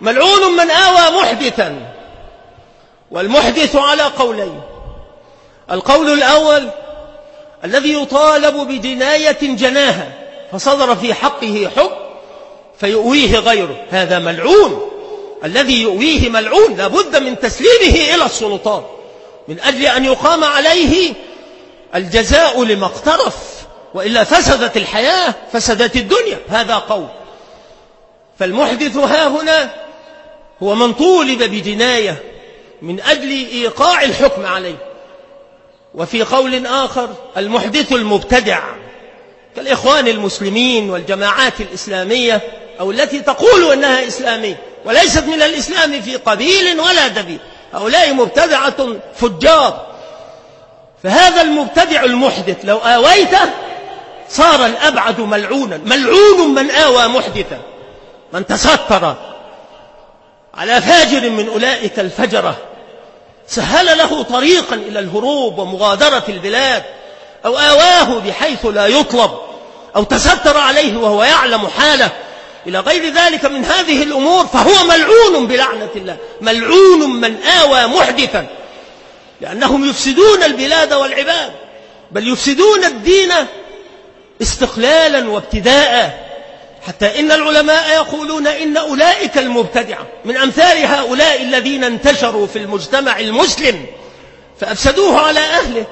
ملعون من آوى محدثا. والمحدث على قولين. القول الأول الذي يطالب بدناية جناها فصدر في حقه حكم فيؤويه غيره. هذا ملعون. الذي يؤويه ملعون لابد من تسليمه إلى السلطات من أجل أن يقام عليه الجزاء لما اقترف. وإلا فسدت الحياة فسدت الدنيا. هذا قول. فالمحدث ها هنا هو من طولب بجناية من أجل إيقاع الحكم عليه. وفي قول آخر المحدث المبتدع كالإخوان المسلمين والجماعات الإسلامية أو التي تقول أنها إسلامية وليست من الإسلام في قبيل ولا دبيل هؤلاء مبتدعة فجار. فهذا المبتدع المحدث لو آويته صار الأبعد ملعونا. ملعون من آوى محدثا. من تستر على فاجر من أولئك الفجرة. سهل له طريقا إلى الهروب ومغادرة البلاد أو آواه بحيث لا يطلب أو تستر عليه وهو يعلم حاله. إلى غير ذلك من هذه الأمور فهو ملعون بلعنة الله ملعون من آوى محدثا. لأنهم يفسدون البلاد والعباد بل يفسدون الدين استقلالا وابتداء. حتى إن العلماء يقولون إن أولئك المبتدعة من أمثال هؤلاء الذين انتشروا في المجتمع المسلم فأفسدوه على أهله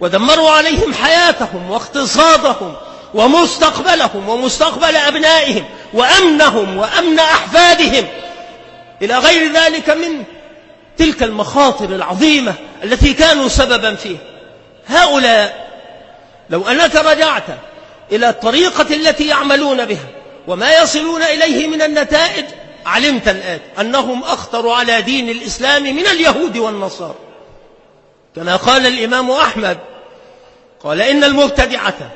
ودمروا عليهم حياتهم واقتصادهم ومستقبلهم ومستقبل أبنائهم وأمنهم وأمن أحفادهم. إلى غير ذلك من تلك المخاطر العظيمة التي كانوا سببا فيها هؤلاء لو أنك رجعت إلى الطريقة التي يعملون بها وما يصلون إليه من النتائج. علمت الآن أنهم أخطر على دين الإسلام من اليهود والنصارى. كما قال الإمام أحمد قال إن المبتدعة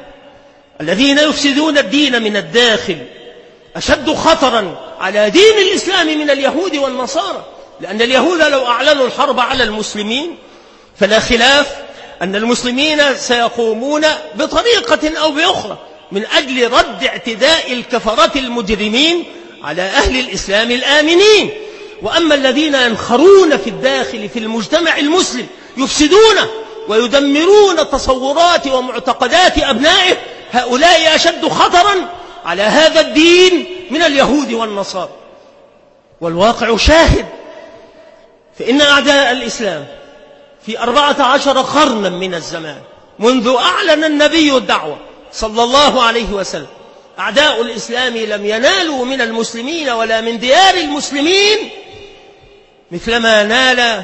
الذين يفسدون الدين من الداخل أشد خطرا على دين الإسلام من اليهود والنصارى لأن اليهود لو أعلنوا الحرب على المسلمين فلا خلاف أن المسلمين سيقومون بطريقة أو بأخرى. من أجل رد اعتداء الكفرة المجرمين على أهل الإسلام الآمنين. وأما الذين ينخرون في الداخل في المجتمع المسلم يفسدون ويدمرون تصورات ومعتقدات أبنائه هؤلاء أشد خطرا على هذا الدين من اليهود والنصارى. والواقع شاهد. فإن أعداء الإسلام في أربعة عشر قرنا من الزمان منذ أعلن النبي الدعوة صلى الله عليه وسلم. أعداء الإسلام لم ينالوا من المسلمين ولا من ديار المسلمين مثلما نال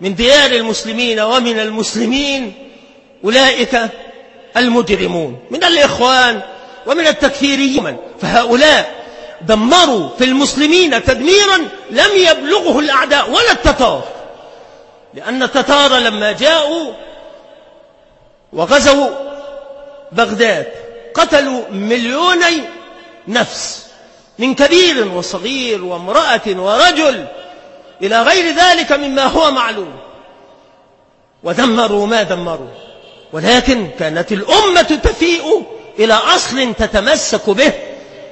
من ديار المسلمين ومن المسلمين أولئك المجرمون. من الإخوان ومن التكفيريين. فهؤلاء دمروا في المسلمين تدميرا لم يبلغه الأعداء ولا التتار. لأن التتار لما جاءوا وغزوا بغداد قتلوا مليوني نفس من كبير وصغير وامرأة ورجل إلى غير ذلك مما هو معلوم. ودمروا ما دمروا. ولكن كانت الأمة تفيء إلى أصل تتمسك به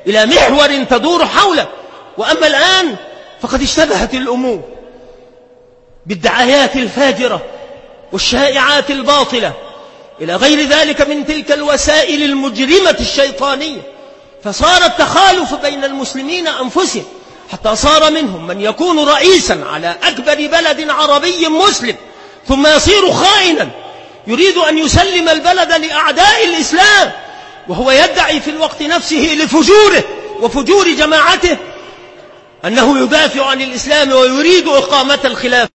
إلى محور تدور حوله. وأما الآن فقد اشتبهت الأمور بالدعايات الفاجرة والشائعات الباطلة. إلى غير ذلك من تلك الوسائل المجرمة الشيطانية. فصار التخالف بين المسلمين أنفسهم حتى صار منهم من يكون رئيسا على أكبر بلد عربي مسلم ثم يصير خائنا. يريد أن يسلم البلد لأعداء الإسلام وهو يدعي في الوقت نفسه لفجوره وفجور جماعته أنه يدافع عن الإسلام ويريد إقامة الخلاف